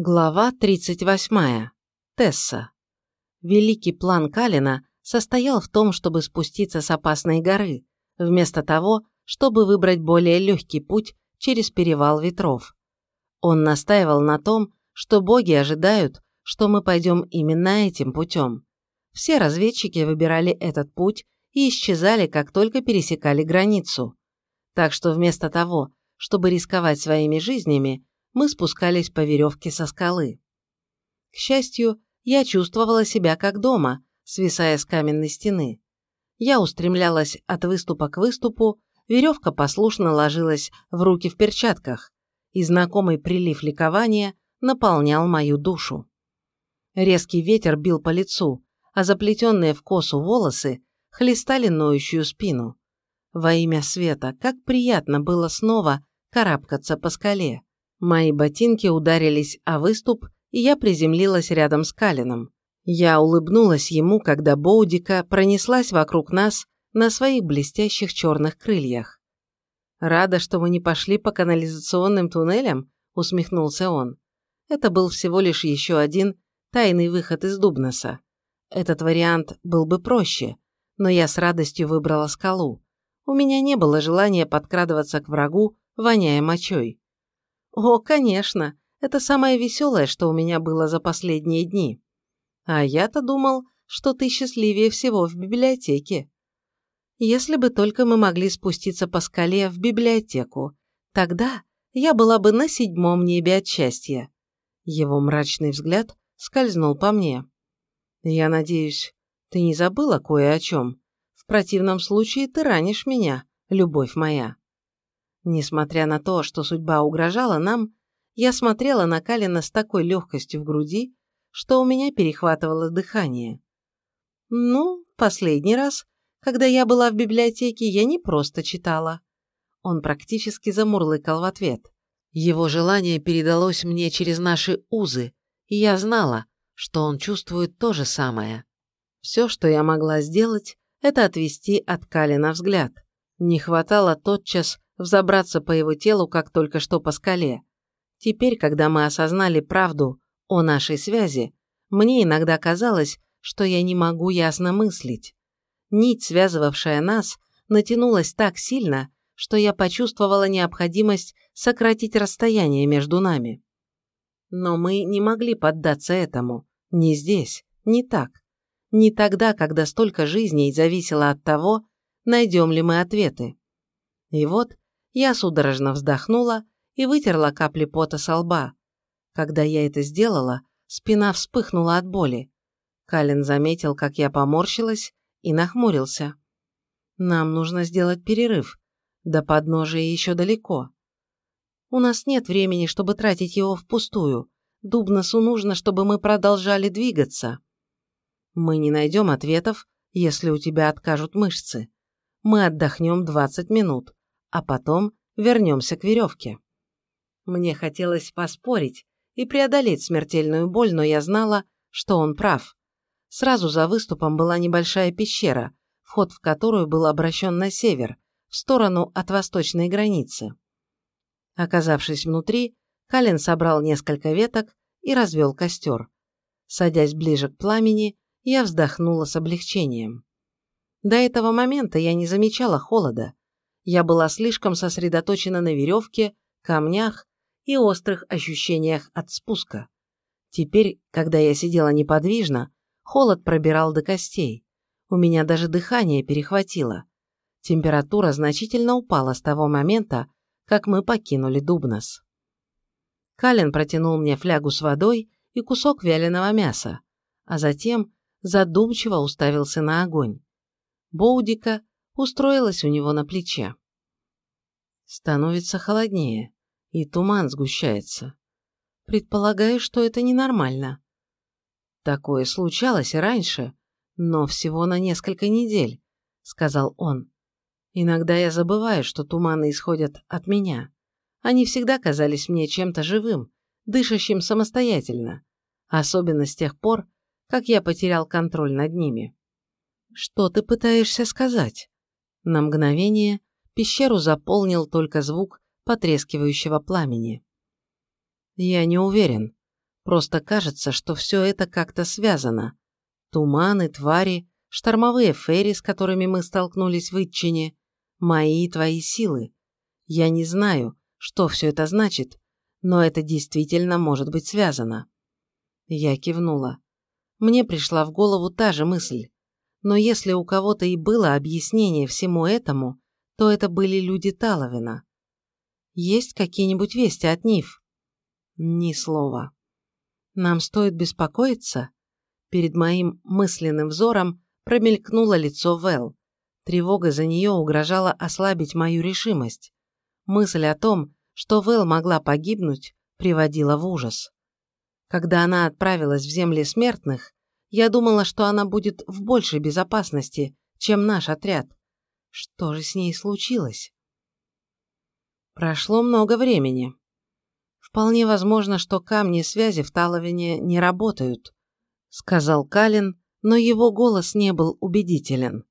Глава 38. Тесса. Великий план Калина состоял в том, чтобы спуститься с опасной горы, вместо того, чтобы выбрать более легкий путь через перевал ветров. Он настаивал на том, что боги ожидают, что мы пойдем именно этим путем. Все разведчики выбирали этот путь и исчезали, как только пересекали границу. Так что вместо того, чтобы рисковать своими жизнями, мы спускались по веревке со скалы. К счастью, я чувствовала себя как дома, свисая с каменной стены. Я устремлялась от выступа к выступу, веревка послушно ложилась в руки в перчатках, и знакомый прилив ликования наполнял мою душу. Резкий ветер бил по лицу, а заплетенные в косу волосы хлестали ноющую спину. Во имя света, как приятно было снова карабкаться по скале. Мои ботинки ударились о выступ, и я приземлилась рядом с Калином. Я улыбнулась ему, когда Боудика пронеслась вокруг нас на своих блестящих черных крыльях. «Рада, что мы не пошли по канализационным туннелям?» – усмехнулся он. Это был всего лишь еще один тайный выход из Дубноса. Этот вариант был бы проще, но я с радостью выбрала скалу. У меня не было желания подкрадываться к врагу, воняя мочой. О, конечно, это самое веселое, что у меня было за последние дни. А я-то думал, что ты счастливее всего в библиотеке. Если бы только мы могли спуститься по скале в библиотеку, тогда я была бы на седьмом небе от счастья. Его мрачный взгляд скользнул по мне. Я надеюсь, ты не забыла кое о чем. В противном случае ты ранишь меня, любовь моя. Несмотря на то, что судьба угрожала нам, я смотрела на Калина с такой легкостью в груди, что у меня перехватывало дыхание. Ну, последний раз, когда я была в библиотеке, я не просто читала. Он практически замурлыкал в ответ. Его желание передалось мне через наши узы, и я знала, что он чувствует то же самое. Все, что я могла сделать, это отвести от Калина взгляд. Не хватало тотчас взобраться по его телу, как только что по скале. Теперь, когда мы осознали правду о нашей связи, мне иногда казалось, что я не могу ясно мыслить. Нить, связывавшая нас, натянулась так сильно, что я почувствовала необходимость сократить расстояние между нами. Но мы не могли поддаться этому. Не здесь, не так. Не тогда, когда столько жизней зависело от того, найдем ли мы ответы. И вот я судорожно вздохнула и вытерла капли пота со лба. Когда я это сделала, спина вспыхнула от боли. Калин заметил, как я поморщилась, и нахмурился. «Нам нужно сделать перерыв. До подножия еще далеко. У нас нет времени, чтобы тратить его впустую. Дубносу нужно, чтобы мы продолжали двигаться. Мы не найдем ответов, если у тебя откажут мышцы. Мы отдохнем 20 минут а потом вернемся к веревке. Мне хотелось поспорить и преодолеть смертельную боль, но я знала, что он прав. Сразу за выступом была небольшая пещера, вход в которую был обращен на север, в сторону от восточной границы. Оказавшись внутри, Калин собрал несколько веток и развел костер. Садясь ближе к пламени, я вздохнула с облегчением. До этого момента я не замечала холода, я была слишком сосредоточена на веревке, камнях и острых ощущениях от спуска. Теперь, когда я сидела неподвижно, холод пробирал до костей. У меня даже дыхание перехватило. Температура значительно упала с того момента, как мы покинули Дубнос. Калин протянул мне флягу с водой и кусок вяленого мяса, а затем задумчиво уставился на огонь. Боудика устроилась у него на плече. Становится холоднее, и туман сгущается. Предполагаю, что это ненормально. Такое случалось и раньше, но всего на несколько недель, сказал он. Иногда я забываю, что туманы исходят от меня. Они всегда казались мне чем-то живым, дышащим самостоятельно, особенно с тех пор, как я потерял контроль над ними. Что ты пытаешься сказать? На мгновение пещеру заполнил только звук потрескивающего пламени. Я не уверен, Просто кажется, что все это как-то связано. Туманы, твари, штормовые ферри, с которыми мы столкнулись в Итчине, мои и твои силы. Я не знаю, что все это значит, но это действительно может быть связано. Я кивнула. Мне пришла в голову та же мысль. Но если у кого-то и было объяснение всему этому, то это были люди Таловина. Есть какие-нибудь вести от Нив? Ни слова. Нам стоит беспокоиться? Перед моим мысленным взором промелькнуло лицо Вэл. Тревога за нее угрожала ослабить мою решимость. Мысль о том, что Вэл могла погибнуть, приводила в ужас. Когда она отправилась в земли смертных, я думала, что она будет в большей безопасности, чем наш отряд. Что же с ней случилось? Прошло много времени. Вполне возможно, что камни связи в Таловине не работают, сказал Калин, но его голос не был убедителен.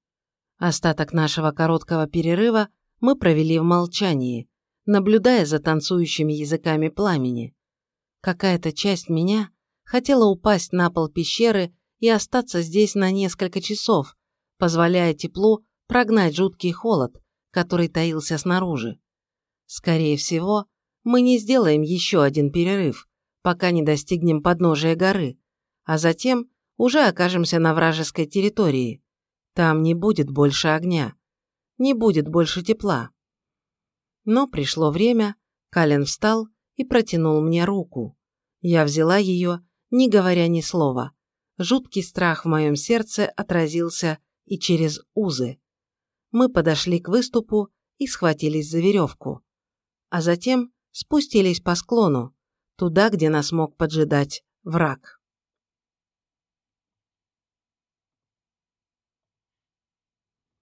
Остаток нашего короткого перерыва мы провели в молчании, наблюдая за танцующими языками пламени. Какая-то часть меня хотела упасть на пол пещеры и остаться здесь на несколько часов, позволяя теплу прогнать жуткий холод, который таился снаружи. Скорее всего, мы не сделаем еще один перерыв, пока не достигнем подножия горы, а затем уже окажемся на вражеской территории. Там не будет больше огня, не будет больше тепла. Но пришло время, Кален встал и протянул мне руку. Я взяла ее, не говоря ни слова. Жуткий страх в моем сердце отразился и через узы. Мы подошли к выступу и схватились за веревку. А затем спустились по склону, туда, где нас мог поджидать враг.